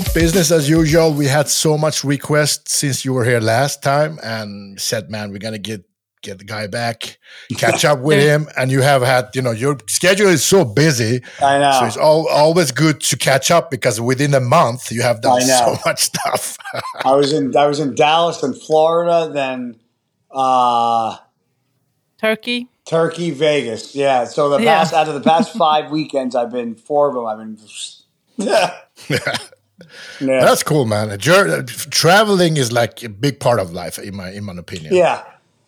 Bro, business as usual. We had so much requests since you were here last time, and said, "Man, we're gonna get get the guy back, catch up with him." And you have had, you know, your schedule is so busy. I know. So it's all, always good to catch up because within a month you have done I know. so much stuff. I was in I was in Dallas and Florida, then uh, Turkey. Turkey, Vegas. Yeah. So the Yeah. past out of the past five weekends, I've been four of them. I've been. Yeah. yeah. That's cool, man. Traveling is like a big part of life, in my in my opinion. Yeah,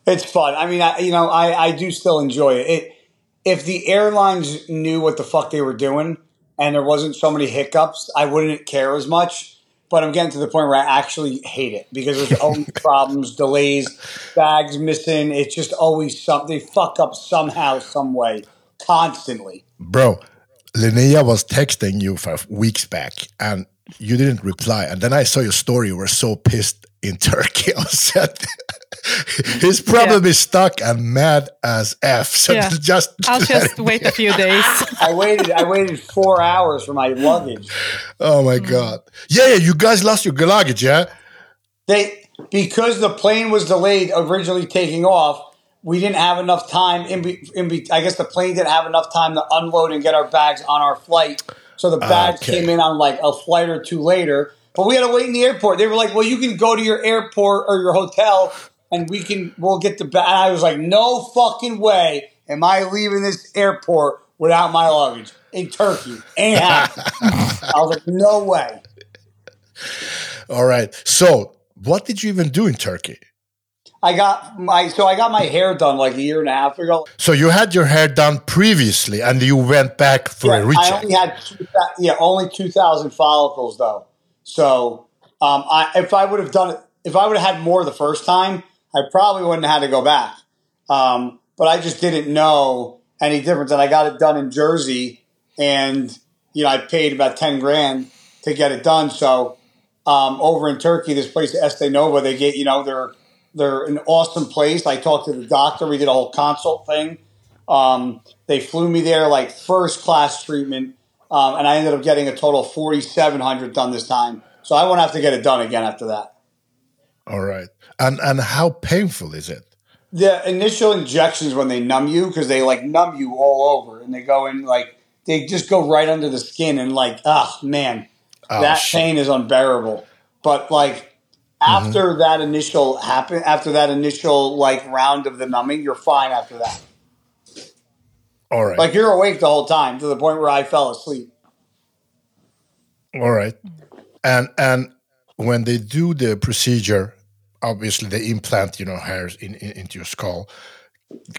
it's fun. I mean, I, you know, I, I do still enjoy it. it. If the airlines knew what the fuck they were doing and there wasn't so many hiccups, I wouldn't care as much. But I'm getting to the point where I actually hate it because there's always problems, delays, bags missing. It's just always something. They fuck up somehow, some way, constantly. Bro, Linnea was texting you for weeks back and you didn't reply. And then I saw your story. You were so pissed in Turkey. I said, he's probably stuck and mad as F. So Yeah. just I'll just him- wait a few days. I waited. I waited four hours for my luggage. Oh my mm. God. Yeah, yeah, you guys lost your luggage, yeah? They because the plane was delayed originally taking off. We didn't have enough time in, be, in be, I guess the plane didn't have enough time to unload and get our bags on our flight. So the bags Okay. came in on like a flight or two later. But we had to wait in the airport. They were like, "Well, you can go to your airport or your hotel, and we can we'll get the bag." I was like, "No fucking way am I leaving this airport without my luggage in Turkey." Ain't happening. I was like, "No way." All right. So, what did you even do in Turkey? I got my so I got my hair done like a year and a half ago. So, you had your hair done previously and you went back for Yeah, a I recheck. only had two, yeah only two thousand follicles though. So um, I, if I would have done it, if I would have had more the first time, I probably wouldn't have had to go back. Um, but I just didn't know any difference, and I got it done in Jersey, and you know I paid about ten grand to get it done. So um, over in Turkey, this place Este Nova, they get you know they're they're an awesome place. I talked to the doctor. We did a whole consult thing. Um, they flew me there like first class treatment, um, and I ended up getting a total of forty seven hundred done this time. So I won't have to get it done again after that. All right. And and how painful is it? The initial injections when they numb you because they like numb you all over, and they go in like they just go right under the skin, and like ah man, Oh, that shit. pain is unbearable. But like after that initial happen, after that initial like round of the numbing, you're fine after that. All right. Like you're awake the whole time to the point where I fell asleep. All right. And and when they do the procedure, obviously they implant, you know, hairs in, in, into your skull.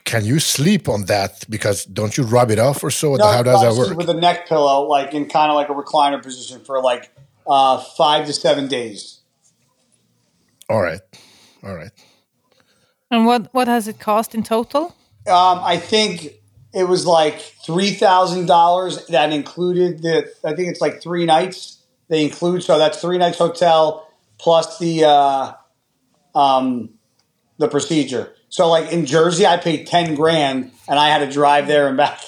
Can you sleep on that? Because don't you rub it off or so? No, How does that work? With a neck pillow, like in kind of like a recliner position for like uh, five to seven days. All right. All right. And what what has it cost in total? Um, I think it was like three thousand dollars. That included the. I think it's like three nights. They include so that's three nights hotel plus the uh, um, the procedure. So like in Jersey, I paid ten grand, and I had to drive there and back.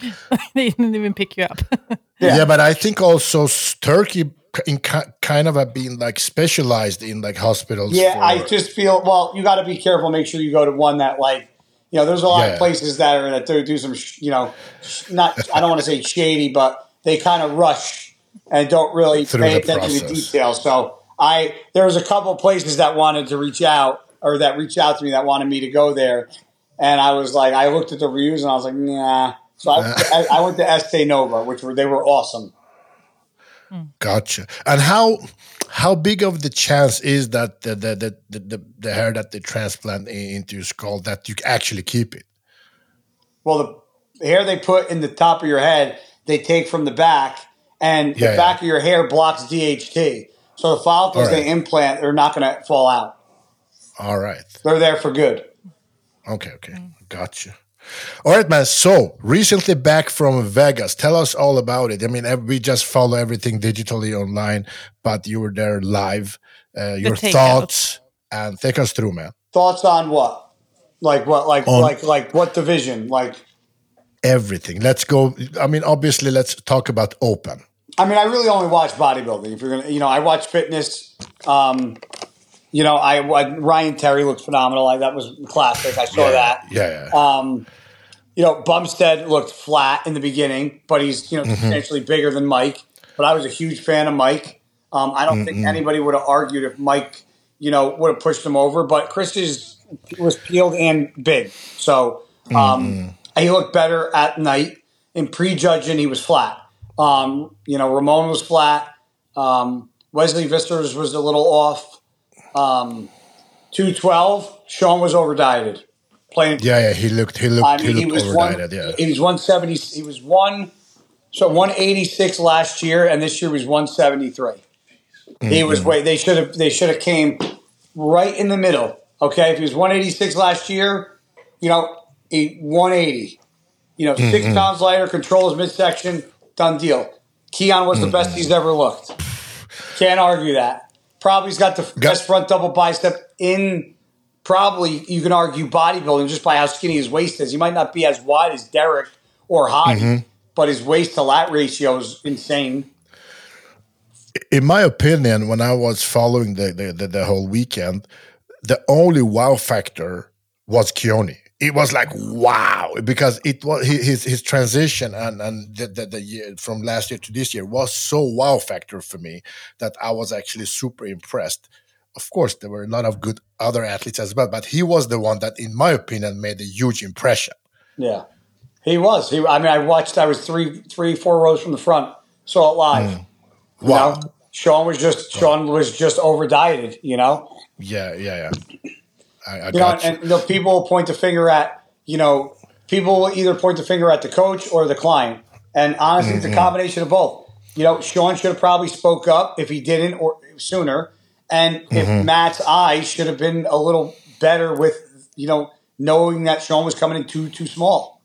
they didn't even pick you up. Yeah, but I think also Turkey in kind of have been like specialized in like hospitals. Yeah, for- I just feel well. You got to be careful. Make sure you go to one that like you know. There's a lot Yeah. of places that are that do, do some you know, not I don't want to say shady, but they kind of rush and don't really Through pay attention to process. details. So I there was a couple places that wanted to reach out or that reached out to me that wanted me to go there, and I was like, I looked at the reviews and I was like, nah. So I, I, I went to Este Nova, which were they were awesome. Mm. Gotcha. And how how big of the chance is that the the the, the, the, the hair that they transplant i- into your skull that you actually keep it? Well, the hair they put in the top of your head, they take from the back, and Yeah, the back of your hair blocks DHT. So the follicles All right. they implant, they're not going to fall out. All right. They're there for good. Okay, okay. Mm. Gotcha. All right, man. So recently back from Vegas. Tell us all about it. I mean, we just follow everything digitally online, but you were there live. Uh, your takeout. thoughts and take us through, man. Thoughts on what? Like what? Like On- like like what division? Like Everything. Let's go. I mean, obviously, let's talk about open. I mean, I really only watch bodybuilding. If you're gonna, you know, I watch fitness. Um, you know, I, I Ryan Terry looked phenomenal. I, that was classic. I saw yeah, that. Yeah, yeah. Um, you know, Bumstead looked flat in the beginning, but he's you know substantially bigger than Mike. But I was a huge fan of Mike. Um, I don't think anybody would have argued if Mike, you know, would have pushed him over. But Chris is was peeled and big, so um, he looked better at night. In prejudging, he was flat. Um, you know, Ramon was flat. Um, Wesley Vissers was a little off. Um, Two twelve. Sean was over dieted. Playing yeah, yeah. He looked. He looked. I mean, he he was one. Yeah. He was one seventy. He was one. So one eighty six last year, and this year was one seventy three. He was Mm-hmm. wait. They should have. They should have came right in the middle. Okay, if he was one eighty six last year, you know, he one eighty. You know, 6 Mm-hmm. pounds lighter, controls midsection, done deal. Keone was the Mm-hmm. best he's ever looked. Can't argue that. Probably's got the best front double bicep in probably you can argue bodybuilding just by how skinny his waist is. He might not be as wide as Derek or Hadi, Mm-hmm. but his waist to lat ratio is insane. in my opinion, when I was following the, the, the, the whole weekend, the only wow factor was Keone. It was like wow because it was his his transition and and the, the, the year from last year to this year was so wow factor for me that I was actually super impressed. Of course, there were a lot of good other athletes as well, but he was the one that, in my opinion, made a huge impression. Yeah, he was. He. I mean, I watched. I was three, three, four rows from the front. Saw it live. Mm. Wow. know? Sean was just Sean was just over dieted. You know. Yeah, yeah, yeah. I, I You know, you. and the people will point the finger at you know people will either point the finger at the coach or the client, and honestly, Mm-hmm. it's a combination of both. You know, Sean should have probably spoke up if he didn't or sooner, and Mm-hmm. if Matt's eyes should have been a little better with you know knowing that Sean was coming in too too small.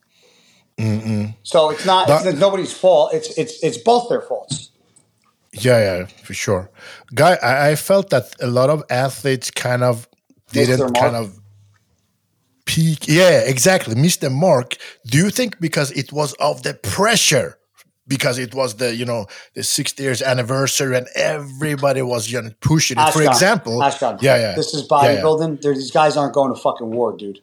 So it's not But- it's nobody's fault. It's it's it's both their faults. Yeah, yeah, for sure. Guy, I, I felt that a lot of athletes kind of didn't kind of peak. Yeah, exactly. Missed the mark. Do you think because it was of the pressure? Because it was the you know the 60 years anniversary and everybody was you know, pushing it. For example, yeah, yeah, This is Yeah, yeah. bodybuilding. These guys aren't going to fucking war, dude.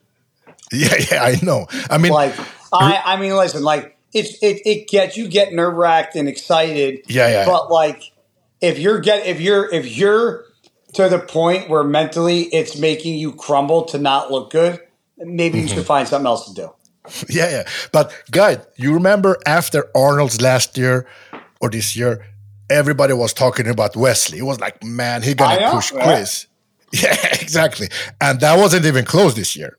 Yeah, yeah, I know. I mean, like I, I mean, listen, like it's it, it gets you get nerve wracked and excited. Yeah, yeah. But like, if you're get if you're if you're to the point where mentally it's making you crumble to not look good, maybe you Mm-hmm. should find something else to do. Yeah, yeah. But guy, you remember after Arnold's last year or this year, everybody was talking about Wesley. It was like, man, he gonna know, push yeah. Chris. Yeah, exactly. And that wasn't even close this year.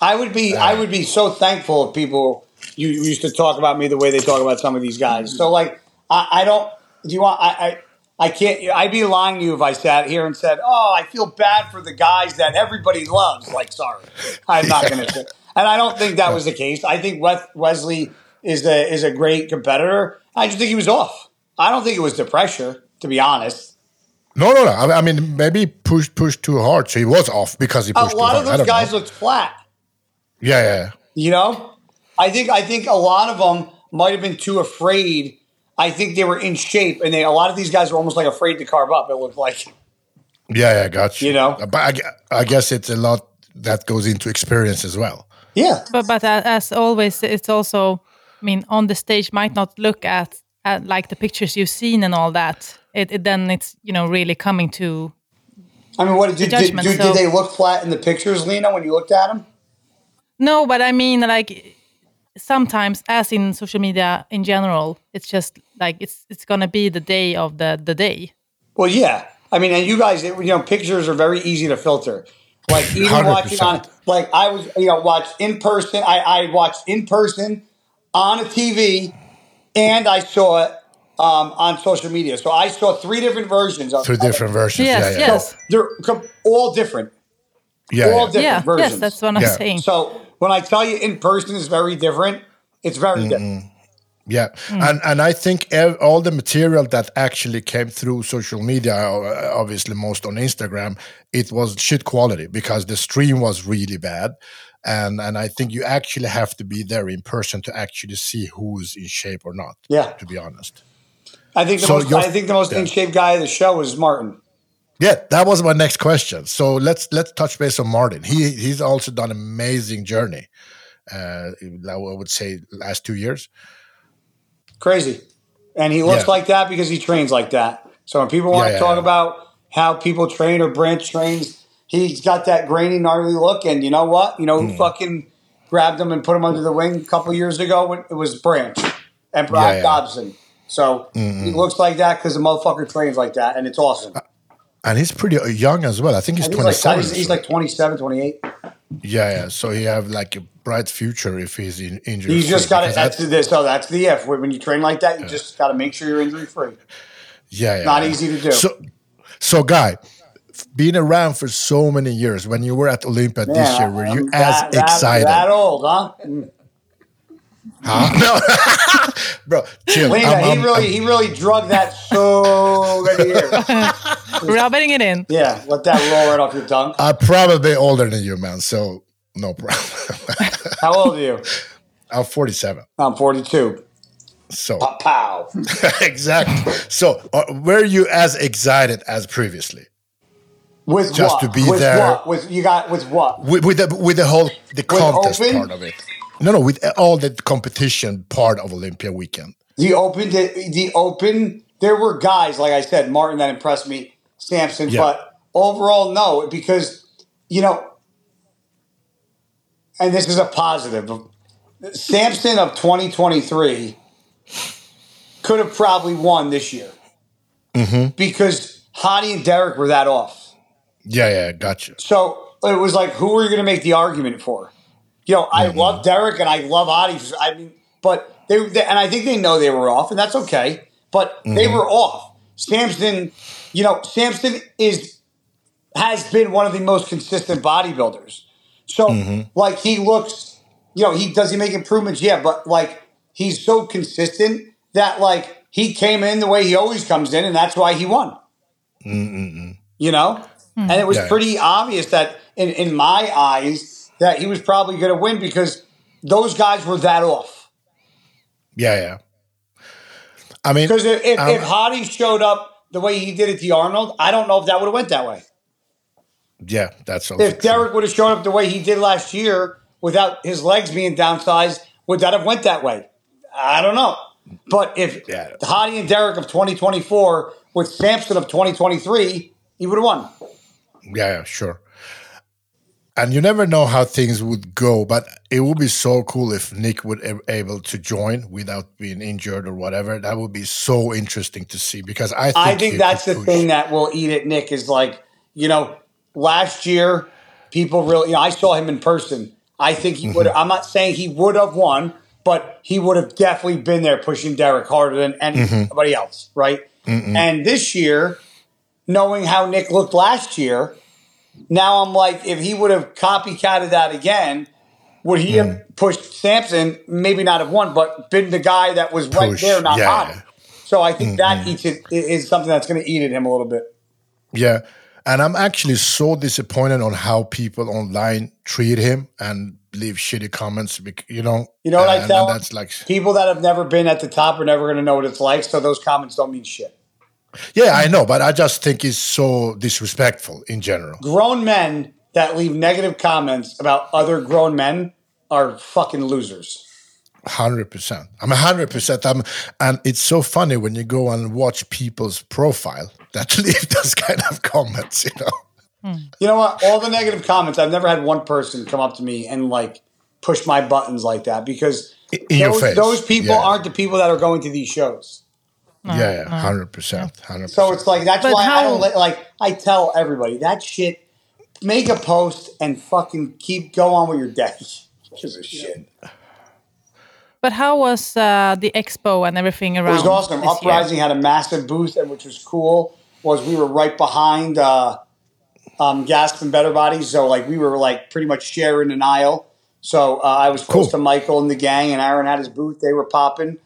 I would be I would be so thankful if people you used to talk about me the way they talk about some of these guys. So like I, I don't do you want I, I I can't I'd be lying to you if I sat here and said, Oh, I feel bad for the guys that everybody loves. Like sorry. I'm not gonna say and I don't think that was the case. I think Wesley is a is a great competitor. I just think he was off. I don't think it was the pressure, to be honest. No, no, no. I, I mean, maybe he pushed pushed too hard, so he was off because he A pushed too lot of those guys know. looked flat. yeah, yeah. You know, I think I think a lot of them might have been too afraid. I think they were in shape, and they a lot of these guys were almost like afraid to carve up. It looked like Yeah, yeah, got you. You know? but I, I guess it's a lot that goes into experience as well. Yeah, But but as always, it's also. I mean, on the stage might not look at, at like the pictures you've seen and all that. It, it then it's you know really coming to I mean, what did, did, judgment, did, so- did they look flat in the pictures, Lena, when you looked at them? No, but I mean, like sometimes, as in social media in general, it's just like it's it's gonna be the day of the the day. Well, yeah. I mean, and you guys, you know, pictures are very easy to filter. Like even 100%. watching on, like I was, you know, watched in person. I, I watched in person on a TV, and I saw it um, on social media. So I saw three different versions of Three of it. different versions. Yes, yeah, yeah. yes. They're all different. Yeah, all yeah. different yeah, versions. yes, that's what I'm Yeah. saying. So when I tell you in person is very different, it's very different. Yeah, and and I think ev- all the material that actually came through social media, uh, obviously most on Instagram, it was shit quality because the stream was really bad, and and I think you actually have to be there in person to actually see who's in shape or not. Yeah. to be honest. I think the So most. I think the most yeah. in shape guy of the show was Martin. Yeah, that was my next question. So let's let's touch base on Martin. He he's also done an amazing journey. Uh, I would say last two years. Crazy, and he looks Yeah. like that because he trains like that. So when people want Yeah, to talk about how people train or Branch trains, he's got that grainy, gnarly look. And you know what? You know who hmm. fucking grabbed him and put him under the wing a couple years ago? When it was Branch and Brock. Dobson. So he looks like that because the motherfucker trains like that, and it's awesome. Uh, and he's pretty young as well. I think he's he's twenty like, seven. he's, he's like 27, 28. yeah, yeah. So he have like a bright future if he's in, injured. You just got to. That's the so that's the if. When you train like that, you just got to make sure you're injury free. yeah, yeah. Not yeah. easy to do. So, so guy, f- being around for so many years, when you were at Olympia this year, were you I'm as that, that- excited? That, old, huh? Huh? No, bro, chill. Lena, I'm- he I'm- really I'm- he really drug that so many years. Rubbing it in. Yeah, let that roll right off your tongue. I'm probably older than you, man. So no problem. How old are you? I'm 47. I'm 42. So Pow, pow. exactly. So uh, were you as excited as previously With Just what? to be with there. What? With you got with what? with, with the with the whole the contest open? part of it? No, no, with all the competition part of Olympia weekend. The open, the, the open. There were guys like I said, Martin that impressed me, Samson. Yeah. But overall, no, because you know, and this is a positive. Samson of 2023 could have probably won this year mm-hmm. because Hadi and Derek were that off. Yeah, yeah, gotcha. So it was like, who are you going to make the argument for? You know, I mm-hmm. love Derek and I love Hadi. I mean, but they, they and I think they know they were off, and that's okay. But they mm-hmm. were off. Samson, you know, Samson is has been one of the most consistent bodybuilders. So, like, he looks, you know, he does he make improvements? Yeah, but like, he's so consistent that like he came in the way he always comes in, and that's why he won. You know, and it was Yeah. pretty obvious that in in my eyes that he was probably going to win because those guys were that off. Yeah, yeah. I mean, Because if, if, Um, if Hadi showed up the way he did at the Arnold, I don't know if that would have went that way. Yeah, that's If Derek would have shown up the way he did last year without his legs being downsized, would that have went that way? I don't know. But if Yeah. Hadi and Derek of 2024 with Samson of 2023, he would have won. Yeah, yeah, sure. And you never know how things would go, but it would be so cool if Nick would be able to join without being injured or whatever. That would be so interesting to see because I think I think that's the push. thing that will eat at Nick is like, you know, last year people really, you know, I saw him in person. I think he Mm-hmm. would. I'm not saying he would have won, but he would have definitely been there pushing Derek harder than Mm-hmm. anybody else, right? And this year, knowing how Nick looked last year, now I'm like, if he would have copycatted that again, would he Mm. have pushed Samson? Maybe not have won, but been the guy that was right there, not yeah, hot. So I think that eats it is something that's going to eat at him a little bit. Yeah. And I'm actually so disappointed on how people online treat him and leave shitty comments. You know, You know what I tell that's like, people that have never been at the top are never going to know what it's like. So those comments don't mean shit. yeah, I know, but I just think it's so disrespectful in general. Grown men that leave negative comments about other grown men are fucking losers. Hundred percent. I'm hundred percent. I'm, and it's so funny when you go and watch people's profile that leave those kind of comments. You know, You know what? All the negative comments, I've never had one person come up to me and like push my buttons like that because in in those, face. those people Yeah. aren't the people that are going to these shows. Yeah, yeah, hundred percent, hundred percent. So it's like that's But why I don't li- like. I tell everybody that shit. Make a post and fucking keep go on with your day. Gives a shit. But how was uh, the expo and everything around? It was awesome. this year? Uprising had a massive booth, and which was cool. Was we were right behind uh, um, Gasp and Better Bodies, so like we were like pretty much sharing an aisle. So uh, I was close Cool. to Michael and the gang, and Aaron had his booth. They were popping.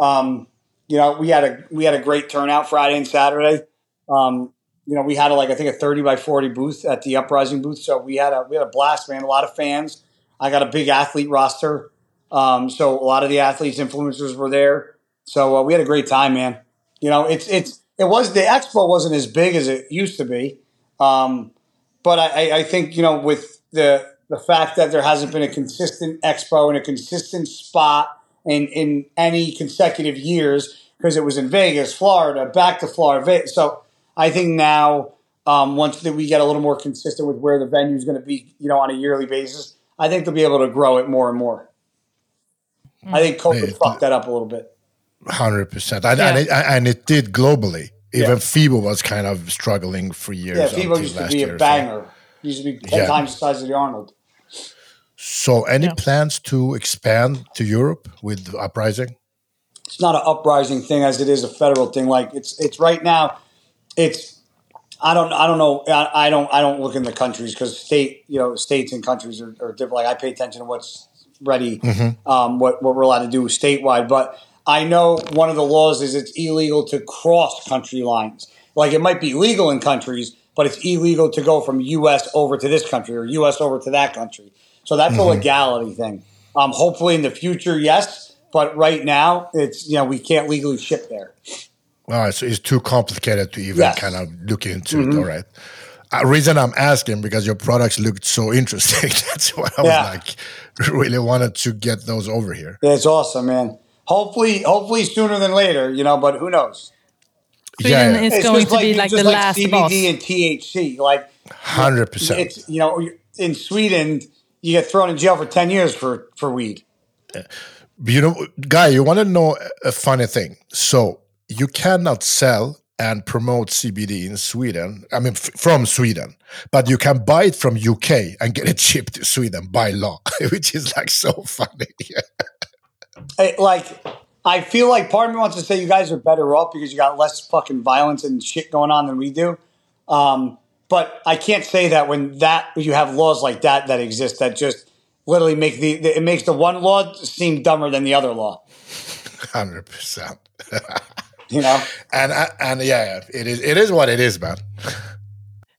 Um, you know, we had a we had a great turnout Friday and Saturday. Um, you know, we had a, like I think a thirty by forty booth at the Uprising booth, so we had a we had a blast, man. A lot of fans. I got a big athlete roster, um, so a lot of the athletes, influencers were there. So uh, we had a great time, man. You know, it's it's it was the expo wasn't as big as it used to be, um, but I, I think you know with the the fact that there hasn't been a consistent expo and a consistent spot in in any consecutive years because it was in Vegas, Florida, back to Florida. So I think now um, once that we get a little more consistent with where the venue is going to be, you know, on a yearly basis, I think they'll be able to grow it more and more. I think COVID Yeah. fucked that up a little bit. Hundred percent, and, Yeah. and, it, and it did globally. Even Yeah. FIBO was kind of struggling for years. Yeah, until used to be year, a so- banger. Used to be ten Yeah. times the size of the Arnold. So, any Yeah. plans to expand to Europe with Uprising? It's not an uprising thing as it is a federal thing. Like it's it's right now. It's I don't I don't know I, I don't I don't look in the countries because state you know states and countries are, are different. Like I pay attention to what's ready, um, what what we're allowed to do statewide. But I know one of the laws is it's illegal to cross country lines. Like it might be legal in countries, but it's illegal to go from U.S. over to this country or U.S. over to that country. So that's a legality thing. Um, hopefully in the future, yes. But right now, it's you know we can't legally ship there. All right, so it's too complicated to even Yes. kind of look into it. All right. Uh, reason I'm asking because your products looked so interesting. That's why I was Yeah. like, really wanted to get those over here. It's awesome, man. Hopefully, hopefully sooner than later, you know. But who knows? Sweden yeah, is It's going just to be it's like the just last CBD boss. and THC. Like hundred percent. it's you know in Sweden you get thrown in jail for ten years for for weed. You know, guy, you want to know a funny thing? So you cannot sell and promote CBD in Sweden. I mean, f- from Sweden, but you can buy it from UK and get it shipped to Sweden by law, which is like so funny. I- like I feel like part of me wants to say you guys are better off because you got less fucking violence and shit going on than we do. Um, but I can't say that when that you have laws like that that exist that just literally make the, the it makes the one law seem dumber than the other law. Hundred percent. You know. And and yeah, yeah, it is. It is what it is, man.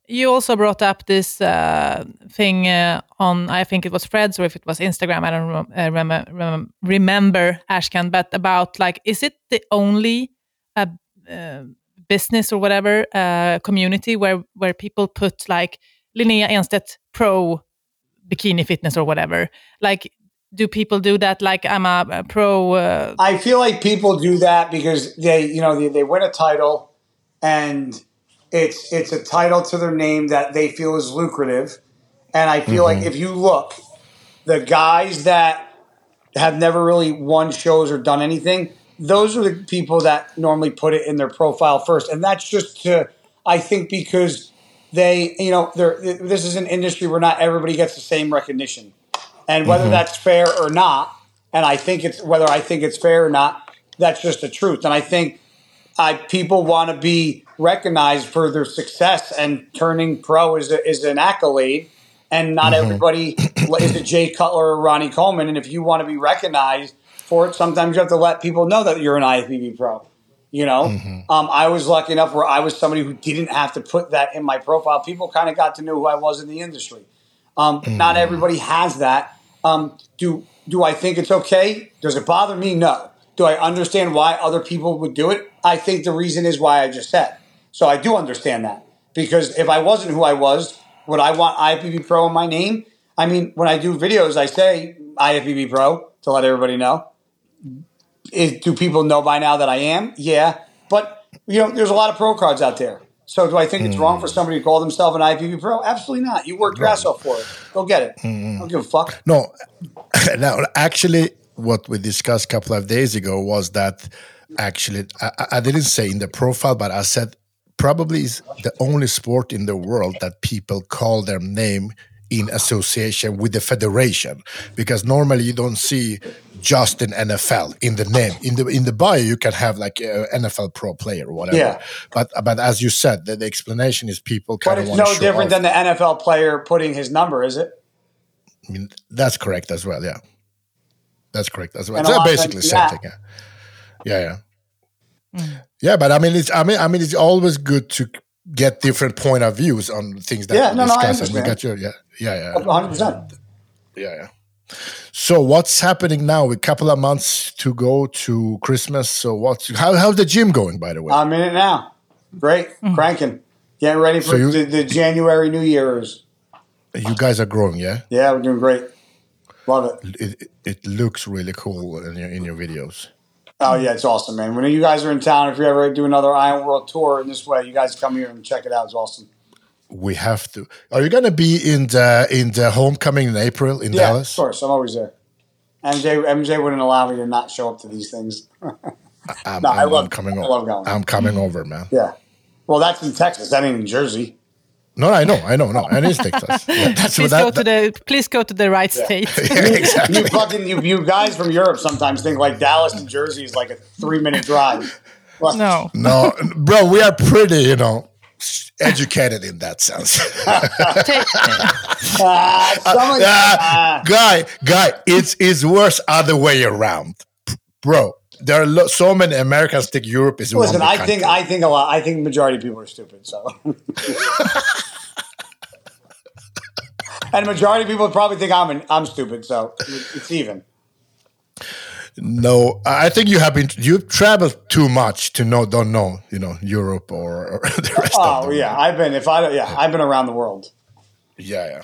You also brought up this uh, thing uh, on, I think it was Threads or if it was Instagram, I don't rem- uh, rem- rem- remember, Ashkan, but about like, is it the only uh, uh, business or whatever community where, where people put like Linnea Enstedt Pro Bikini Fitness or whatever? Like, do people do that? Like, I'm a, a pro. Uh, I feel like people do that because they, you know, they, they win a title, and it's it's a title to their name that they feel is lucrative. And I feel like mm-hmm. if you look, the guys that have never really won shows or done anything, those are the people that normally put it in their profile first, and that's just to, I think, because they, you know, they're, this is an industry where not everybody gets the same recognition. And whether mm-hmm. that's fair or not and i think it's whether i think it's fair or not that's just the truth. And i think I, people want to be recognized for their success and turning pro is, a, is an accolade and not everybody is a jay cutler or ronnie coleman and if you want to be recognized for it sometimes you have to let people know that you're an ifbb pro you know um, i was lucky enough where i was somebody who didn't have to put that in my profile people kind of got to know who i was in the industry um, Not everybody has that. Um, do do I think it's okay? Does it bother me? No. Do I understand why other people would do it? I think the reason is why I just said. So I do understand that because if I wasn't who I was, would I want IFBB Pro in my name? I mean, when I do videos, I say IFBB Pro to let everybody know. Is, do people know by now that I am? Yeah, but you know, there's a lot of pro cards out there. So do I think it's wrong for hmm. somebody to call themselves an IFBB Pro? Absolutely not. You work your ass off for it. Go get it. Hmm. I don't give a fuck. No, now actually, what we discussed a couple of days ago was that actually I, I- didn't say in the profile, but I said probably is the only sport in the world that people call their name in association with the federation because normally you don't see just an NFL in the name in the in the bio you can have like a NFL pro player or whatever Yeah. but but as you said the, the explanation is people But kind of it's no different off. than the NFL player putting his number, is it? I mean, that's correct as well. Yeah, that's correct as well. And It's a lot of basically times- same yeah. thing. Yeah, yeah, yeah. Mm. Yeah, but I mean, it's I mean, I mean, it's always good to get different point of views on things that Yeah, we no, no, I discuss. and we got your yeah, yeah, yeah, 100%. yeah, yeah. So what's happening now? A couple of months to go to Christmas. So what's how how's the gym going? By the way, I'm in it now. Great, mm. cranking, getting ready for So you- the, the January New Year's. you guys are growing, yeah. Yeah, we're doing great. Love it. It it looks really cool in your in your videos. Oh yeah, it's awesome, man. When you guys are in town, if you ever do another Iron World tour in this way, you guys come here and check it out. It's awesome. We have to. Are you gonna be in the in the homecoming in April in Yeah, Dallas? of course. I'm always there. MJ MJ wouldn't allow me to not show up to these things. I'm, No, I I'm- love- I'm coming I love going. I'm coming over, man. yeah. Well, that's in Texas. That ain't in Jersey. No, I know, I know, no, and it's Texas. Yeah, that's Please what go that, to the please go to the right state. yeah, exactly. You fucking you, you guys from Europe sometimes think like Dallas and Jersey is like a three minute drive. Well, no. No, bro, we are pretty, you know, educated in that sense. Take- some of- Ah, ah. guy, guy, it's it's worse other way around, bro. There are lo- so many Americans think Europe is Listen, I big think. I think a lot. I think majority of people are stupid. So, and majority of people probably think I'm an, I'm stupid. So it's even. no, I think you have been you've traveled too much to know don't know you know Europe or, or the rest of Oh the yeah, world. I've been if I yeah I've been around the world. yeah, yeah.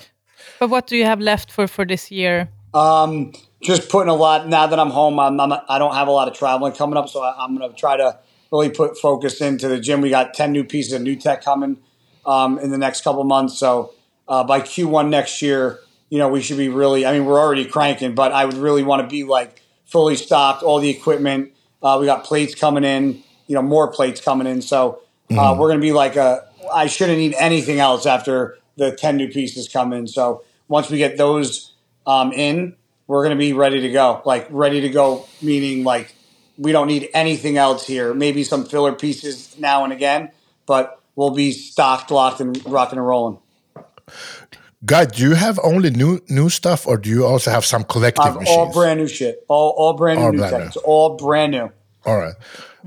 but what do you have left for for this year? Um, just putting a lot now that I'm home. I'm, I'm I don't have a lot of traveling coming up, so I, I'm going to try to really put focus into the gym. We got ten new pieces of new tech coming um, in the next couple months. So uh, by Q1 next year, you know we should be really. I mean, we're already cranking, but I would really want to be like fully stocked, all the equipment. Uh, we got plates coming in. You know, more plates coming in. So uh, we're going to be like a. I shouldn't need anything else after the ten new pieces come in. So once we get those um, in, we're going to be ready to go. Like ready to go, meaning like we don't need anything else here. Maybe some filler pieces now and again, but we'll be stocked, locked, and rocking and rolling. Guy, do you have only new new stuff, or do you also have some collective I've machines? all brand new shit. All all brand new, All new brand tech. new. It's all brand new. All right,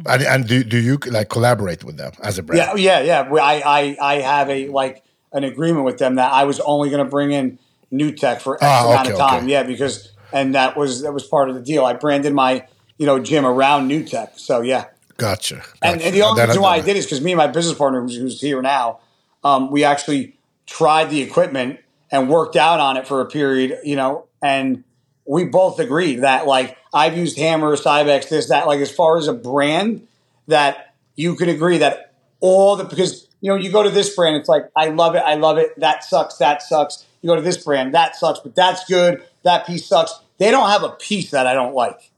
and and do do you like collaborate with them as a brand? Yeah, yeah, yeah. We- I, I, I have a like an agreement with them that I was only going to bring in new tech for X Ah, amount okay, of time. okay. Yeah, because and that was that was part of the deal. I branded my you know gym around new tech. So yeah, Gotcha. and, gotcha. and the only reason why I did is because me and my business partner, who's, who's here now, um, we actually tried the equipment and worked out on it for a period, you know, and we both agreed that like I've used Hammer, Cybex, this, that, like as far as a brand that you can agree that all the because you know you go to this brand, it's like I love it, I love it. That sucks, that sucks. You go to this brand, that sucks, but that's good. That piece sucks. They don't have a piece that I don't like,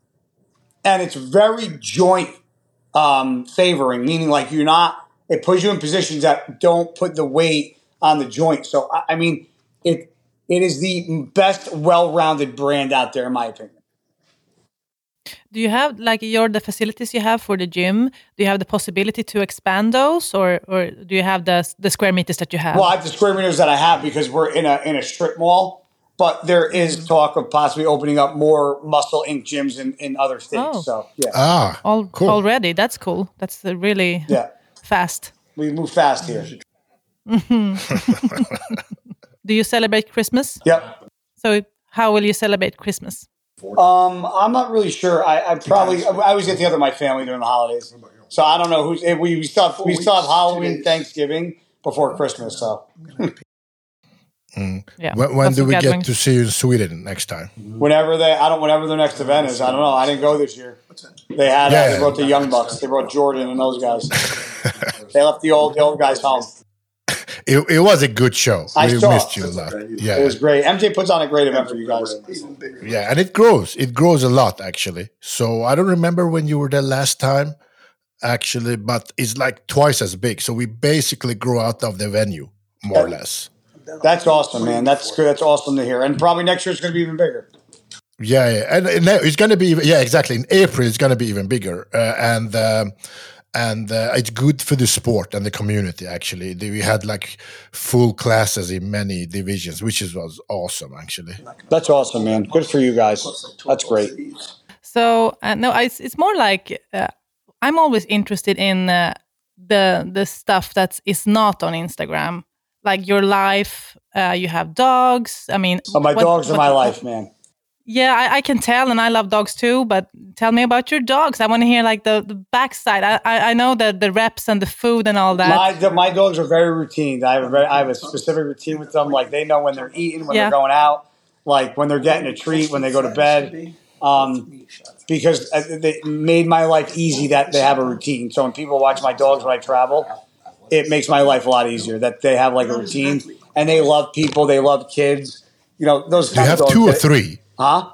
and it's very joint um, favoring, meaning like you're not. It puts you in positions that don't put the weight on the joint. So I, I mean, it it is the best well-rounded brand out there, in my opinion. Do you have like your the facilities you have for the gym? Do you have the possibility to expand those, or or do you have the the square meters that you have? Well, I have the square meters that I have because we're in a in a strip mall. But there is talk of possibly opening up more Muscle Inc. gyms in, in other states. Oh. So yeah, Ah, Al- cool. already, that's cool. That's uh, really yeah, fast. we move fast here. Do you celebrate Christmas? Yep. So how will you celebrate Christmas? Um, I'm not really sure. I, I probably I always get together with my family during the holidays, so I don't know who's. eh, We we still have, we still have Halloween, Thanksgiving before Christmas. So Yeah. when, when do of we get to see you in Sweden next time? whenever they, I don't. Whenever their next event is, I don't know. I didn't go this year. They had. Yeah. Uh, they brought the young bucks. They brought Jordan and those guys. they left the old the old guys home. It, it was a good show. I we saw missed you a lot. Yeah, It was great. MJ puts on a great event for you guys. yeah, and it grows. It grows a lot actually. So I don't remember when you were there last time, actually, but it's like twice as big. So we basically grew out of the venue more or less. That's awesome, man. That's good. That's awesome to hear. And probably next year it's going to be even bigger. Yeah, yeah. And, and now it's going to be yeah, exactly. In April, it's going to be even bigger, uh, and um, and uh, it's good for the sport and the community. Actually, we had like full classes in many divisions, which is, was awesome. Actually, That's awesome, man. Good for you guys. That's great. So uh, no, it's it's more like uh, I'm always interested in uh, the the stuff that is not on Instagram, like your life. Uh, you have dogs. I mean, Oh, my what- dogs are what- my life, man. Yeah, I, I can tell, and I love dogs too. But tell me about your dogs. I want to hear like the, the backside. I, I I know that the reps and the food and all that. My the, my dogs are very routine. I have a very I have a specific routine with them. Like they know when they're eating, when Yeah. they're going out, like when they're getting a treat, when they go to bed. Um, because uh, they made my life easy that they have a routine. So when people watch my dogs when I travel, it makes my life a lot easier that they have like a routine and they love people, they love kids. You know those. Do you have two or that- three? Huh?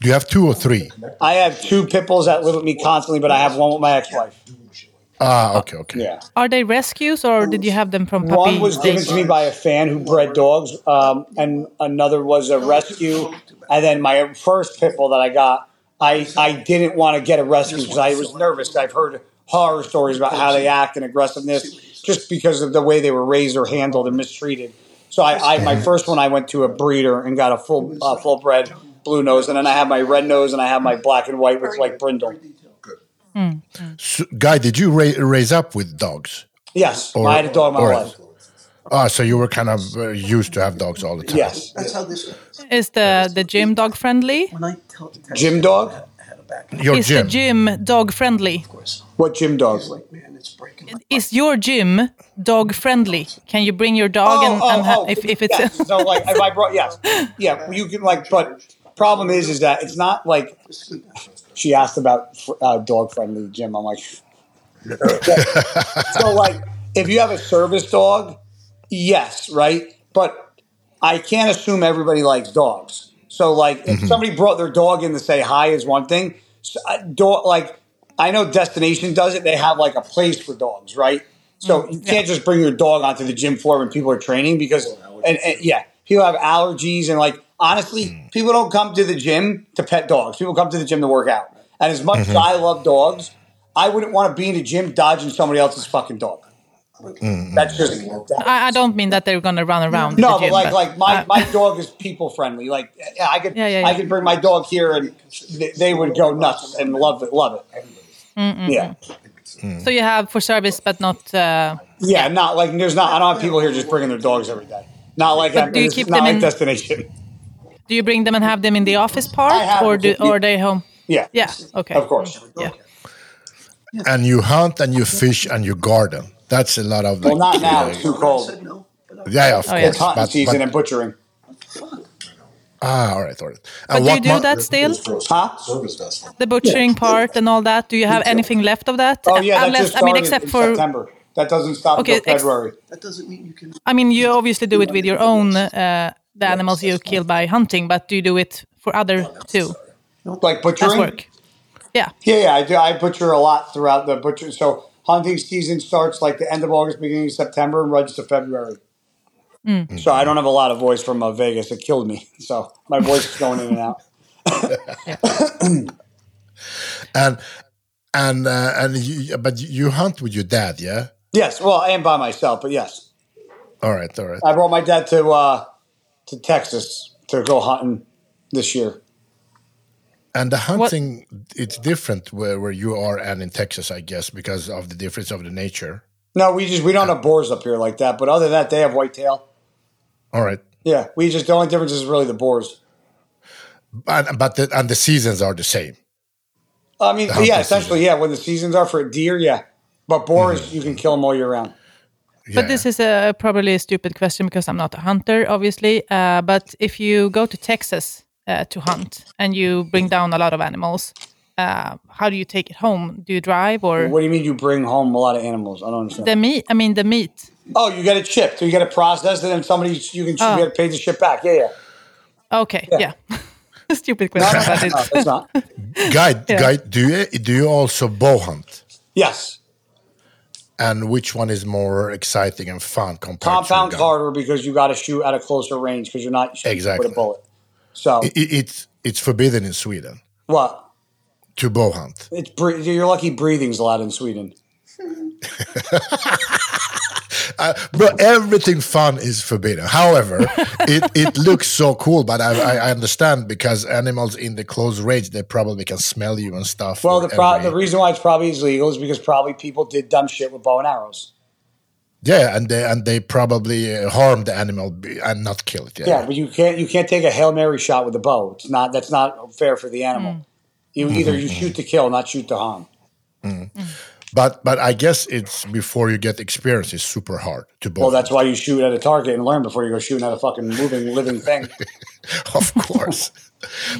Do you have two or three? I have two pit bulls that live with me constantly, but I have one with my ex-wife. Ah, okay, okay. Yeah. Are they rescues or did you have them from puppy? One was given to me by a fan who bred dogs, um, and another was a rescue. And then my first pit bull that I got, I, I didn't want to get a rescue because I was nervous. I've heard horror stories about how they act and aggressiveness just because of the way they were raised or handled and mistreated. So I, I my first one I went to a breeder and got a full uh, full bred blue nose, and then I have my red nose and I have my black and white with like brindle. So, Guy, did you ra- raise up with dogs? Yes, Or- I had a dog my or- life. Ah, so you were kind of uh, used to have dogs all the time. Yes, That's how this goes. Is the the gym dog friendly? When I Gym dog? I had a back. Your Is gym. the gym dog friendly? Of course. What gym dog? Like, man, it's breaking my Is your gym dog friendly? Can you bring your dog and, and ha- if, if it's yes. so like if I brought yes, yeah, you can like. But problem is, is that it's not like she asked about uh, dog friendly gym. I'm like, so like if you have a service dog, yes, right, but I can't assume everybody likes dogs. So like if mm-hmm. somebody brought their dog in to say hi is one thing. So, I- uh, dog like I know Destination does it. They have like a place for dogs, right? So mm-hmm. you can't just bring your dog onto the gym floor when people are training because and, and yeah, people have allergies and like honestly, mm. people don't come to the gym to pet dogs. People come to the gym to work out. And as much as mm-hmm. I love dogs, I wouldn't want to be in a gym dodging somebody else's fucking dog. That's just I, I don't mean that they're gonna run around. no, the gym, but like like my, uh, my dog is people friendly. Like yeah, I could Yeah, yeah, I could bring my dog here and they, they would go nuts and love it love it. Yeah. so you have for service, but not. Uh, Yeah, not like there's not. I don't have people here just bringing their dogs every day. Not like But do you keep not them like in- destination. do you bring them and have them in the office part, I have or do or are they home? Yeah, Yeah. Okay. of course. Yeah. And you hunt and you fish and you garden. That's a lot of like. Well, not now. It's too cold. no, yeah, yeah, of Oh, yeah. It's course. hunting But, season but, and butchering. ah, all right, all right. But do you do mo- that still? Huh? Service vessel. The butchering part and all that. Do you have anything left of that? Oh yeah, that Unless just I mean, except for September. That doesn't stop Okay, until ex- February. that doesn't mean you can. I mean, you obviously do it with your own uh, the animals you kill by hunting, but do you do it for other too Like as butchering. work? Yeah. Yeah, yeah, I do. I butcher a lot throughout the butcher. So hunting season starts like the end of August, beginning of September, and runs to February. Hmm. So I don't have a lot of voice from uh, Vegas. It killed me. So my voice is going in and out. and and uh, and you, but you hunt with your dad, yeah. Yes, well, I am by myself, but yes, All right, all right. I brought my dad to uh, to Texas to go hunting this year. And the hunting, it's different where, where you are and in Texas, I guess, because of the difference of the nature. No, we just we don't have boars up here like that. But other than that, they have whitetail. All right, Yeah, we just the only difference is really the boars. and, but the, and the seasons are the same. I mean, yeah, essentially, yeah. When the seasons are for deer, yeah, but boars Mm-hmm. you can kill them all year round. Yeah. But this is a probably a stupid question because I'm not a hunter, obviously. Uh, but if you go to Texas uh, to hunt and you bring down a lot of animals, uh, how do you take it home? Do you drive or What do you mean you bring home a lot of animals? I don't understand. the meat? I mean the meat. oh, you get it shipped. So you get it processed, and then somebody you can Oh. you get paid to ship back. Yeah, yeah. Okay, yeah. stupid question. no, but no, it's- not. guy, Yeah. guy, do you do you also bow hunt? Yes, And which one is more exciting and fun compared compound's to gun? harder because you got to shoot at a closer range because you're not shooting Exactly. with a bullet. So I- I- it's it's forbidden in Sweden what? to bow hunt. It's bre- you're lucky breathing's allowed in Sweden. Uh, but everything fun is forbidden. However, it, it looks so cool. But I, I I understand because animals in the close range they probably can smell you and stuff. Well, the pro- every- the reason why it's probably illegal is because probably people did dumb shit with bow and arrows. Yeah, and they and they probably uh, harm the animal and not kill it. Yeah, Yeah, but you can't you can't take a hail mary shot with a bow. It's not that's not fair for the animal. Mm. You either mm-hmm, you mm-hmm. shoot to kill, not shoot to harm. Mm. Mm. but but I guess it's before you get experience, it's super hard to both. Well, that's why you shoot at a target and learn before you go shooting at a fucking moving living thing. of course.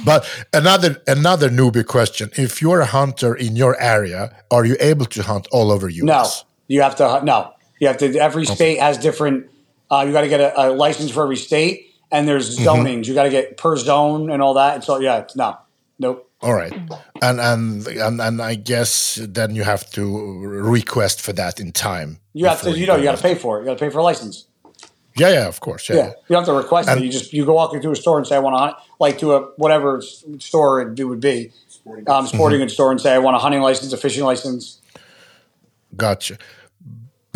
but another another newbie question: If you're a hunter in your area, are you able to hunt all over US? No, you have to no. You have to. Every state has different. Uh, you got to get a, a license for every state, and there's zonings. You got to get per zone and all that. And so yeah, it's no, nope. All right, and, and and and I guess then you have to request for that in time. You have to. before You know, you got to pay for it. You got to pay for a license. Yeah, yeah, of course. Yeah, Yeah, you don't have to request And- it. You just you go walk into a store and say I want to hunt, like to a whatever s- store it would be, um, sporting goods store, and say I want a hunting license, a fishing license. gotcha.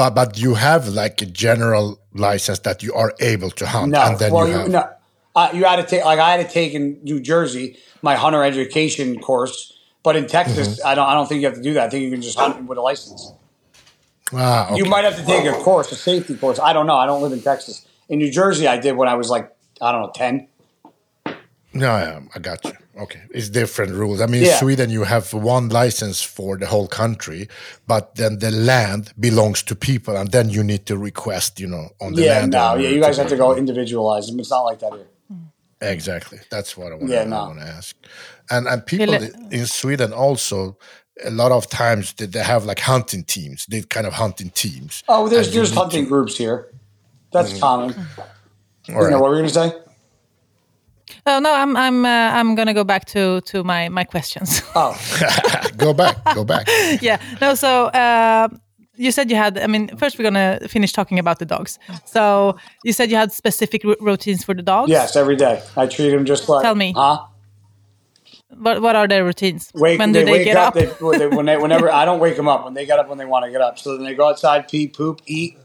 But but you have like a general license that you are able to hunt, No, and then well, you you, have. no, uh, you had to take like I had to take in New Jersey my hunter education course, but in Texas Mm-hmm. I don't. I don't think you have to do that. I think you can just hunt with a license. Ah, okay. You might have to take a course, a safety course. I don't know. I don't live in Texas. In New Jersey, I did when I was like I don't know ten. No, yeah, I got you. Okay, it's different rules. I mean, Yeah. Sweden, you have one license for the whole country, but then the land belongs to people, and then you need to request, you know, on the Yeah, land. no, yeah. You guys have to go individualize them. It's not like that here. Exactly. That's what I want. Yeah, to, no. to ask. And and people in Sweden also a lot of times they, they have like hunting teams. They kind of hunting teams. Oh, there's And there's need hunting groups here. That's mm. common. to- You all know what were you gonna say? Oh no, I'm I'm uh, I'm gonna go back to to my my questions. Oh, go back. Go back. yeah. No. So uh, you said you had. I mean, first we're gonna finish talking about the dogs. So you said you had specific ru- routines for the dogs. yes, every day. I treat them just like. Tell me. huh? What What are their routines? Wake, when do they, they, wake get up? They, they, when they, whenever I don't wake them up when they get up when they want to get up. So then they go outside, pee, poop, eat,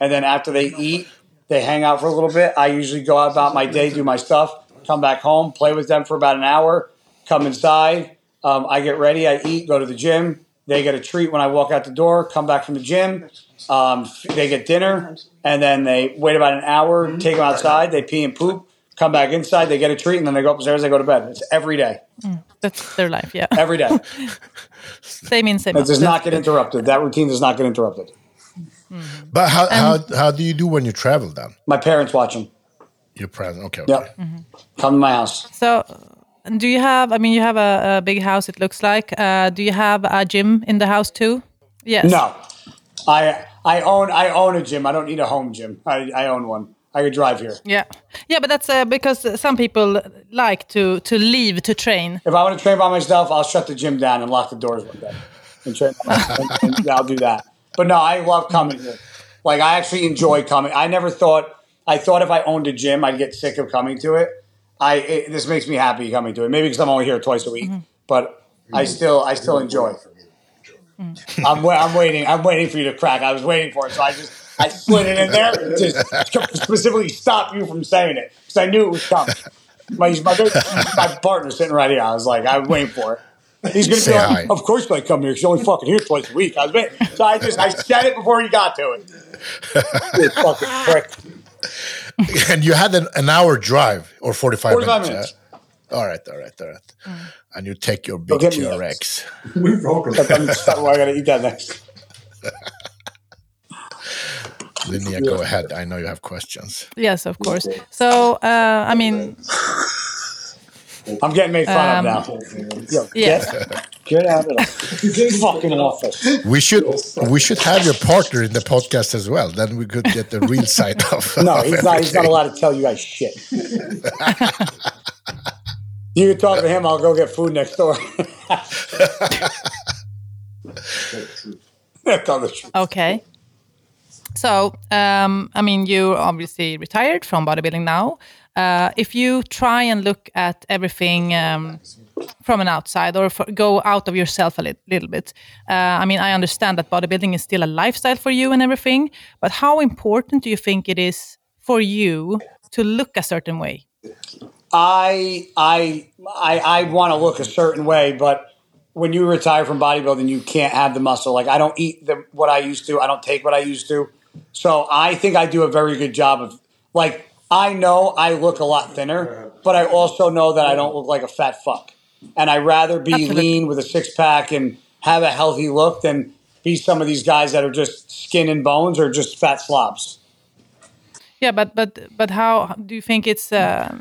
and then after they eat, they hang out for a little bit. I usually go out about my day, do my stuff, come back home, play with them for about an hour, come inside. Um, I get ready, I eat, go to the gym. They get a treat when I walk out the door. Come back from the gym. Um, they get dinner, and then they wait about an hour. Take them outside. They pee and poop. Come back inside. They get a treat, and then they go upstairs. They go to bed. It's every day. That's their life. Yeah. Every day. Same in same. It does not get interrupted. That routine does not get interrupted. But how, how how do you do when you travel then? My parents watch them. You're present. Okay. okay. Yep. Come to my house. So, do you have? I mean, you have a, a big house. It looks like. Uh, do you have a gym in the house too? Yes. No, I I own I own a gym. I don't need a home gym. I, I own one. I could drive here. Yeah. Yeah, but that's uh, because some people like to to leave to train. If I want to train by myself, I'll shut the gym down and lock the doors one day and train. and, and I'll do that. But no, I love coming here. Like I actually enjoy coming. I never thought I thought if I owned a gym, I'd get sick of coming to it. I it, this makes me happy coming to it. Maybe because I'm only here twice a week, mm-hmm. but I mm-hmm. still I still enjoy. it. Mm-hmm. I'm wa- I'm waiting. I'm waiting for you to crack. I was waiting for it, so I just I slid it in there to specifically stop you from saying it because I knew it was coming. My my, my partner's sitting right here. I was like, I'm waiting for it. He's gonna Say be hi. of course I come here. She's only fucking here twice a week. I was waiting. So I just I said it before he got to it. Fucking prick. and you had an, an hour drive or 45, 45 minutes. minutes. yeah? All right, all right, all right. And you take your big get me TRX. We've broken. them. I'm stuck. Well, I gotta eat that next. Linnea, go ahead. I know you have questions. Yes, of course. So, uh, I mean, I'm getting made fun Um, of now. Yo, yes. get, get out of the fucking office. We should we should have your partner in the podcast as well. Then we could get the real side of. No, of he's not. He's not everything. allowed to tell you guys shit. you can talk to him. I'll go get food next door. Tell the truth. Okay. So, um, I mean, you're obviously retired from bodybuilding now. Uh, if you try and look at everything um, from an outside or for, go out of yourself a lit- little bit, uh, I mean, I understand that bodybuilding is still a lifestyle for you and everything, but how important do you think it is for you to look a certain way? I I I, I want to look a certain way, but when you retire from bodybuilding, you can't have the muscle. Like I don't eat the, what I used to. I don't take what I used to. So I think I do a very good job of like I know I look a lot thinner, but I also know that I don't look like a fat fuck. And I'd rather be Absolutely. lean with a six pack and have a healthy look than be some of these guys that are just skin and bones or just fat slobs. Yeah, but but but how do you think it's uh,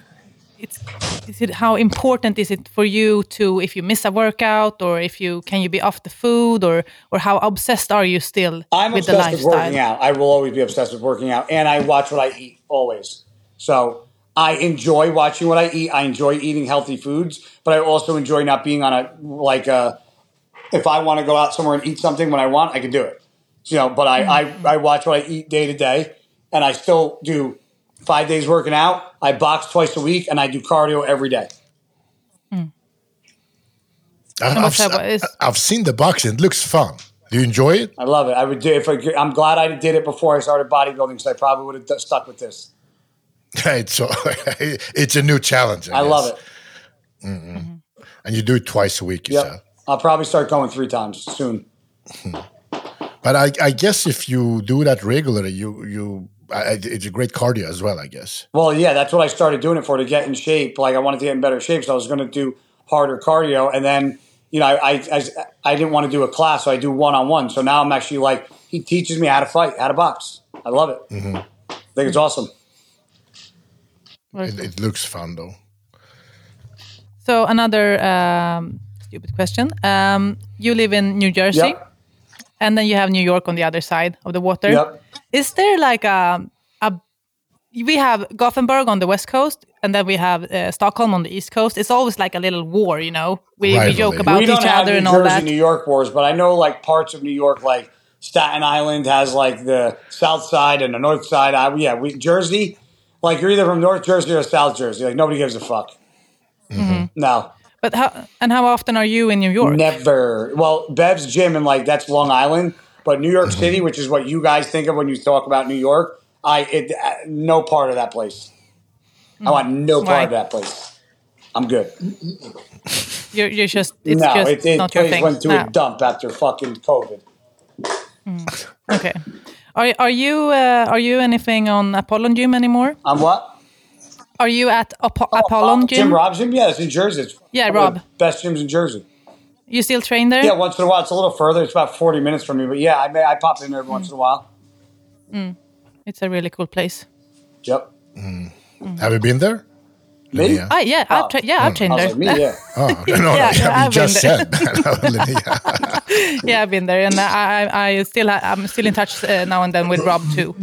it's is it how important is it for you to if you miss a workout or if you can you be off the food or or how obsessed are you still I'm with the obsessed with working lifestyle? out. I will always be obsessed with working out, and I watch what I eat always. So I enjoy watching what I eat. I enjoy eating healthy foods, but I also enjoy not being on a like a. If I want to go out somewhere and eat something when I want, I can do it. You know, but I, I, I watch what I eat day to day, and I still do five days working out. I box twice a week, and I do cardio every day. I, And I've, that- se- I've seen the boxing. It looks fun. Do you enjoy it? I love it. I would do if I, I'm glad I did it before I started bodybuilding because I probably would have stuck with this. it's so it's a new challenge. I, I love guess. it. Mm-hmm. Mm-hmm. And you do it twice a week, you Yep. said. I'll probably start going three times soon. But I, I guess if you do that regularly, you you I, I- it's a great cardio as well. I guess. Well, yeah, that's what I started doing it for to get in shape. Like I wanted to get in better shape, so I was going to do harder cardio, and then you know I I, I didn't want to do a class, so I do one on one. So now I'm actually like he teaches me how to fight, how to box. I love it. Mm-hmm. I think it's awesome. It, it looks fun though. So another um, stupid question. Um, you live in New Jersey, Yep. and then you have New York on the other side of the water. Yep. Is there like a a we have Gothenburg on the west coast, and then we have uh, Stockholm on the east coast. It's always like a little war, you know. We, we joke about we don't each have other New and all Jersey, that. New York wars, but I know like parts of New York, like Staten Island has like the south side and the north side. I, yeah, we Jersey, like you're either from North Jersey or South Jersey. Like nobody gives a fuck. Mm-hmm. No. But how and how often are you in New York? Never. Well, Bev's gym and like that's Long Island, but New York mm-hmm. City, which is what you guys think of when you talk about New York, I it, uh, no part of that place. I want mm. no part Why? of that place. I'm good. You're, you're just it's no, just it, it not your thing. went to No. a dump after fucking COVID. Mm. Okay. Are are you uh, are you anything on Apollon Gym anymore? I'm what? Are you at Apo- Oh, uh, Apollon Gym? Jim Rob's gym? Yeah, it's in Jersey. It's Yeah, Rob. Best gyms in Jersey. You still train there? Yeah, once in a while. It's a little further. It's about 40 minutes from me. But yeah, I may, I pop in there every once in a while. Mm. Mm. It's a really cool place. Yep. Have you been there? Me? Linnea? Ah, yeah, I've Oh. tra- yeah, I've I trained was there. like, me, yeah. Oh, no, no, Yeah, yeah, I've just said that, yeah, I've been there, and I, I, I still, ha- I'm still in touch uh, now and then with Rob too.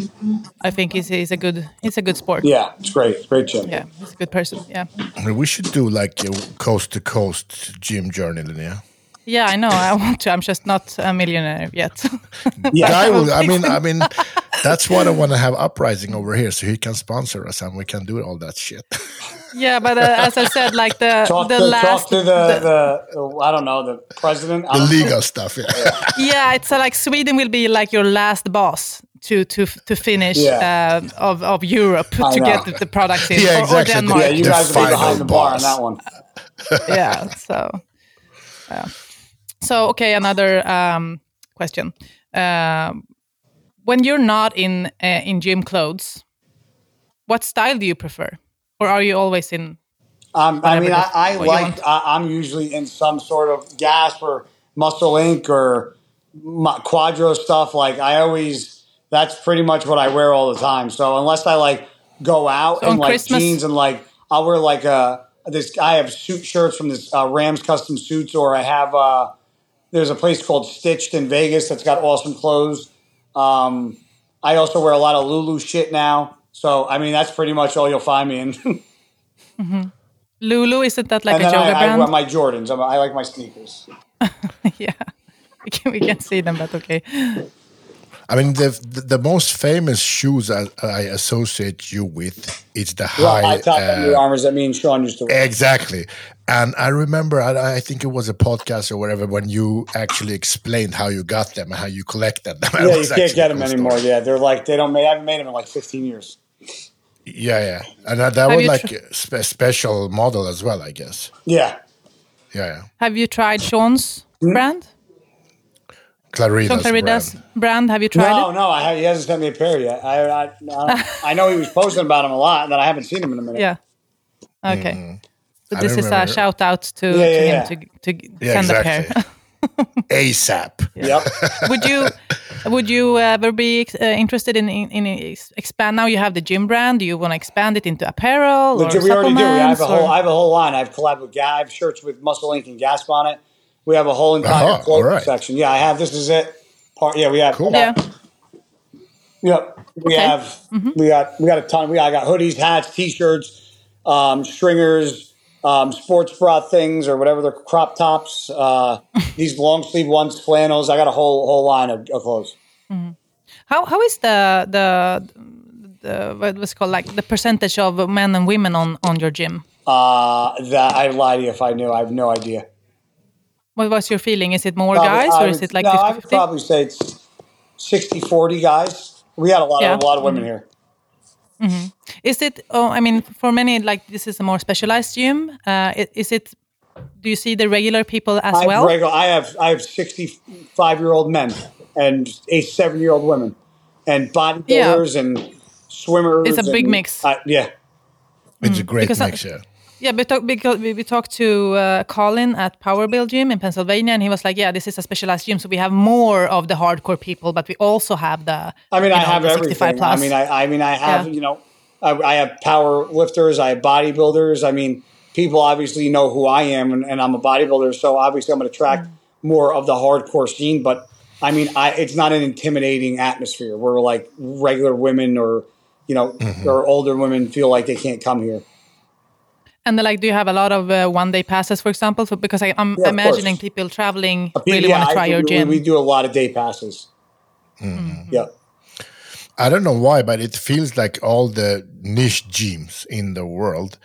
I think he's, he's a good, he's a good sport. Yeah, it's great. Great gym. Yeah, he's a good person. Yeah, I mean, we should do like a coast to coast gym journey, Linnea. Yeah, I know. I want to. I'm just not a millionaire yet. Yeah. I will, I mean, I mean, that's what I want to have uprising over here, so he can sponsor us and we can do all that shit. yeah, but uh, as I said, like the Talk, the to, last, talk to the, the, the, I don't know, the president. The don't legal stuff, yeah. yeah, it's uh, like Sweden will be like your last boss to to to finish Yeah. uh, of of Europe I to know. get the, the products in, Yeah, exactly. or Denmark. Yeah, you guys will be behind the bar on that one. yeah so yeah so okay another um question um when you're not in uh, in gym clothes what style do you prefer or are you always in Um, i mean i, I like I, i'm usually in some sort of Gasp or Muscle Inc. or Quadro stuff. Like I always, that's pretty much what I wear all the time. So unless I like go out So in like Christmas- jeans and like I'll wear like a this. I have suit shirts from this uh, Rams custom suits, or I have. Uh, there's a place called Stitched in Vegas that's got awesome clothes. Um, I also wear a lot of Lulu shit now. So I mean, that's pretty much all you'll find me in. lulu isn't that like and a yoga I, I brand wear my Jordans. I'm, I like my sneakers. yeah we can, we can see them but okay I mean, the, the the most famous shoes I, I associate you with is the Well, high. high top uh, Under Armours that mean, Sean used to wear. Exactly. And I remember, I, I think it was a podcast or whatever, when you actually explained how you got them and how you collected them. Yeah, you can't get them cool anymore. story. Yeah, they're like they don't. Make, I haven't made them in like 15 years. Yeah, yeah. And that, that was like a spe- special model as well, I guess. Yeah, Yeah, yeah. have you tried sean's Hmm? brand Claritas. John Claritas brand. brand. Have you tried No, it? no, no, he hasn't sent me a pair yet. I, I, I, I know he was posting about him a lot, and that I haven't seen him in a minute. Yeah. Okay. So this is a shout out to, Yeah, to yeah, him yeah. to to Yeah, send a pair. ASAP. Yep. would you would you ever be uh, interested in, in in expand? Now you have the gym brand. Do you want to expand it into apparel or Legit, we already do. I have supplements? a whole. I have a whole line. I've collabed with. I have shirts with Muscle Inc. and Gasp on it. We have a whole entire Uh-huh, clothing all right. section. Yeah, I have. This is it. Part. Yeah, we have. Cool. yeah. Yep. We Okay. have. We got. We got a ton. We got, I got hoodies, hats, t-shirts, um, stringers, um, sports bra things or whatever they're crop tops. Uh, these long sleeve ones, flannels. I got a whole whole line of, of clothes. How how is the the the what was it called like the percentage of men and women on on your gym? Uh, that I'd lie to you if I knew. I have no idea. What was your feeling? Is it more Probably- guys I or would- is it like no? I 50 would probably say it's 60-40 guys. We had a lot Yeah. of a lot of women mm-hmm. here. Mm-hmm. Is it? Oh, I mean, for many, like this is a more specialized gym. Uh, is it? Do you see the regular people as I have well? regular, I have I have sixty five year old men and eight seven year old women and bodybuilders and swimmers. It's a big and- mix. I- yeah, It's a mm. great Because I- mix, yeah. Yeah, but talk, because we, we talked to uh, Colin at Power Build Gym in Pennsylvania, and he was like, "Yeah, this is a specialized gym, so we have more of the hardcore people, but we also have the." I mean, I know, have the everything. I mean, I, I mean, I have Yeah. you know, I, I have power lifters, I have bodybuilders. I mean, people obviously know who I am, and, and I'm a bodybuilder, so obviously I'm going to attract Mm. more of the hardcore scene. But I mean, I it's not an intimidating atmosphere where like regular women or you know or older women feel like they can't come here. And then, like, do you have a lot of uh, one day passes, for example? For, because I, I'm Yeah, imagining course. people traveling Yeah, really want to I- try your we, gym. We do a lot of day passes. Mm-hmm. Yeah. I don't know why, but it feels like all the niche gyms in the world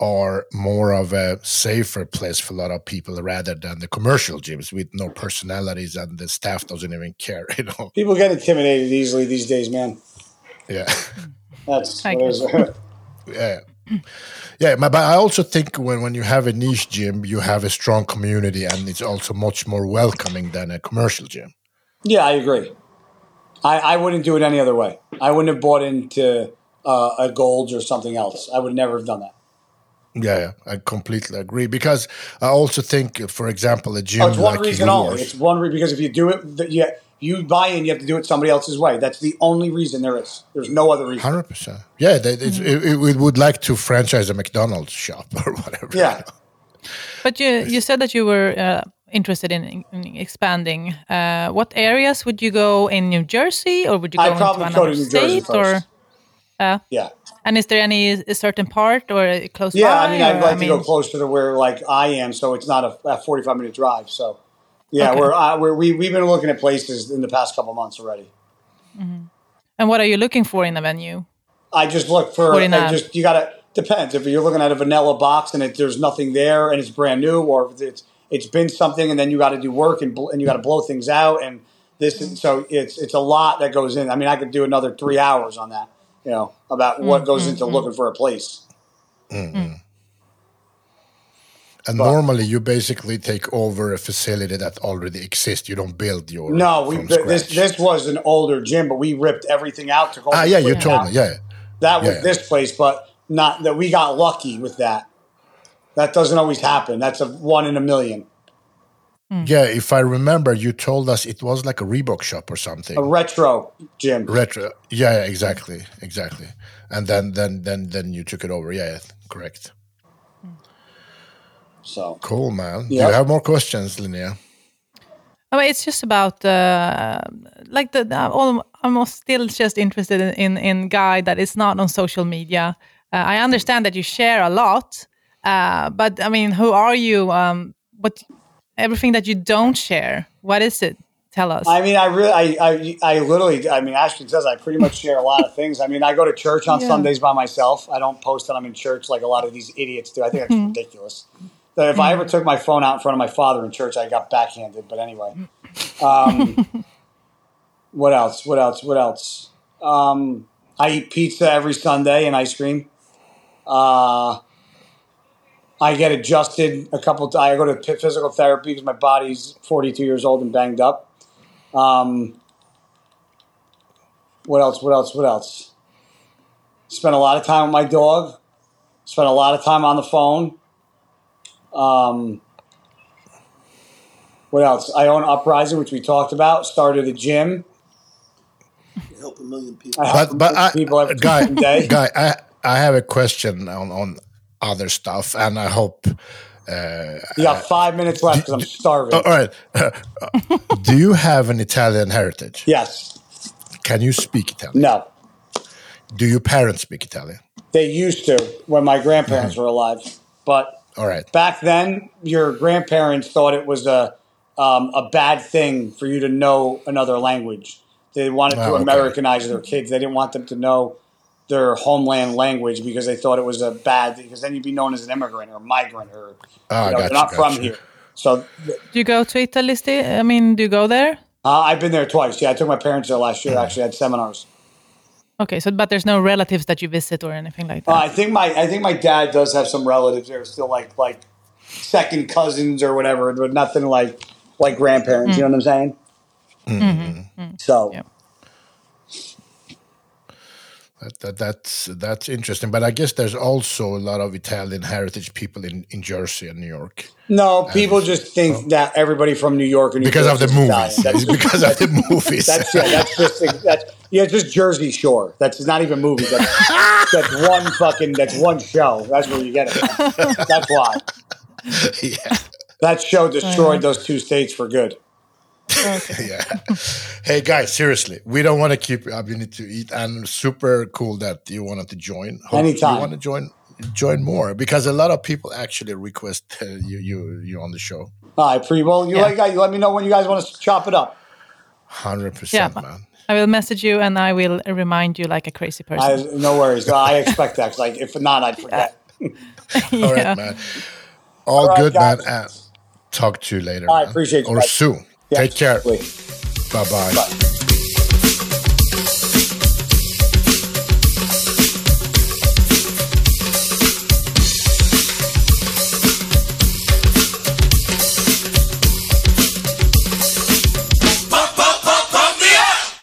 are more of a safer place for a lot of people rather than the commercial gyms with no personalities and the staff doesn't even care, you know. People get intimidated easily these days, man. Yeah. That's I what it is. yeah. Yeah, but I also think when, when you have a niche gym, you have a strong community and it's also much more welcoming than a commercial gym. yeah, I agree. I, I wouldn't do it any other way. I wouldn't have bought into uh, a Gold's or something else. I would never have done that. Yeah, yeah, I completely agree. Because I also think, for example, a gym Oh, it's one like reason yours, only. It's one reason because if you do it, yeah, you buy in, you have to do it somebody else's way. That's the only reason there is. There's no other reason. Hundred percent. Yeah, they, it's, it, it, we would like to franchise a McDonald's shop or whatever. Yeah. But you you said that you were uh, interested in, in expanding. Uh, what areas would you go in New Jersey, or would you go I'd into another go to New Jersey state, or? Uh, Yeah. and is there any a certain part or close Yeah, by? I mean, I'd like I to mean, go closer to where like I am, so it's not a, a 45 minute drive. So, yeah, Okay. we're, uh, we're we we've been looking at places in the past couple months already. Mm-hmm. And what are you looking for in a venue? I just look for What I a- just you gotta depends if you're looking at a vanilla box and it, there's nothing there and it's brand new, or if it's it's been something and then you got to do work and bl- and you got to blow things out and this is, so it's it's a lot that goes in. I mean, I could do another three hours on that, you know, about what mm, goes mm, into mm. looking for a place. Mm-hmm. And normally, you basically take over a facility that already exists. You don't build your No, we from this this was an older gym, but we ripped everything out. to. all ah, yeah, you told out. me. Yeah, That was Yeah. this place, but not that we got lucky with that. That doesn't always happen. That's a one in a million. yeah. If I remember, you told us it was like a Reebok shop or something. A retro gym. Retro. Yeah, yeah, exactly, exactly. And then, then, then, then you took it over. Yeah, yeah, correct. So Cool, man. Do you have more questions, Linnea? I mean, it's just about uh, like the, the all, I'm still just interested in, in in guy that is not on social media. Uh, I understand that you share a lot, uh, but I mean, who are you? Um, what everything that you don't share? What is it? Tell us. I mean, I really, I, I, I literally, I mean, Ashkan says I pretty much share a lot of things. I mean, I go to church on Yeah. Sundays by myself. I don't post that I'm in church like a lot of these idiots do. I think that's ridiculous. That if I ever took my phone out in front of my father in church, I got backhanded. But anyway, um, what else? What else? What else? Um, I eat pizza every Sunday and ice cream. Uh, I get adjusted a couple. T- I go to physical therapy because my body's 42 years old and banged up. Um, what else? What else? What else? Spent a lot of time with my dog. Spent a lot of time on the phone. Um, what else? I own Uprising, which we talked about. Started a gym. You help a million people. I help But but I, people every guy day. guy I I have a question on on other stuff, and I hope. You got five minutes left because I'm starving. Oh, all right. Do you have an Italian heritage? yes. Can you speak Italian? No. Do your parents speak Italian? They used to when my grandparents were alive, but All right. back then your grandparents thought it was a um, a bad thing for you to know another language. They wanted to Oh, okay. Americanize their kids. They didn't want them to know their homeland language because they thought it was a bad because then you'd be known as an immigrant or a migrant or Ah, you know, gotcha, they're not from here. So Do you go to Italy still? I mean, do you go there? uh, I've been there twice. Yeah, I took my parents there last Hmm. year. Actually, I had seminars. Okay, so but there's no relatives that you visit or anything like Uh, that. I think my I think my dad does have some relatives there, still like like second cousins or whatever, but nothing like like grandparents. You hmm. know what I'm saying? Mm-hmm. Mm-hmm. Mm-hmm. So Yep. That, that, that's that's interesting, but I guess there's also a lot of Italian heritage people in, in Jersey and New York no, people just think oh. that everybody from New York and New because of the movies. Italian. That's, because of the movies. that's yeah, that's just that's yeah, just Jersey Shore. That's not even movies. That's, that's one fucking that's one show. That's where you get it. From. That's why yeah, that show destroyed uh-huh. those two states for good. yeah. Hey guys, seriously, we don't want to keep you up. You need to eat, and super cool that you wanted to join. Hope Anytime. you want to join, join more because a lot of people actually request uh, you you you on the show. All right, pre well, you Yeah. like you let me know when you guys want to chop it up. Hundred Yeah. percent, man. I will message you and I will remind you like a crazy person. I, no worries. I expect that. Like if not, I'd forget. All Yeah. right, man. All, right, good, guys. man. And talk to you later. I man. appreciate you Or guys. soon. Yeah, Take care. Bye-bye. Bye.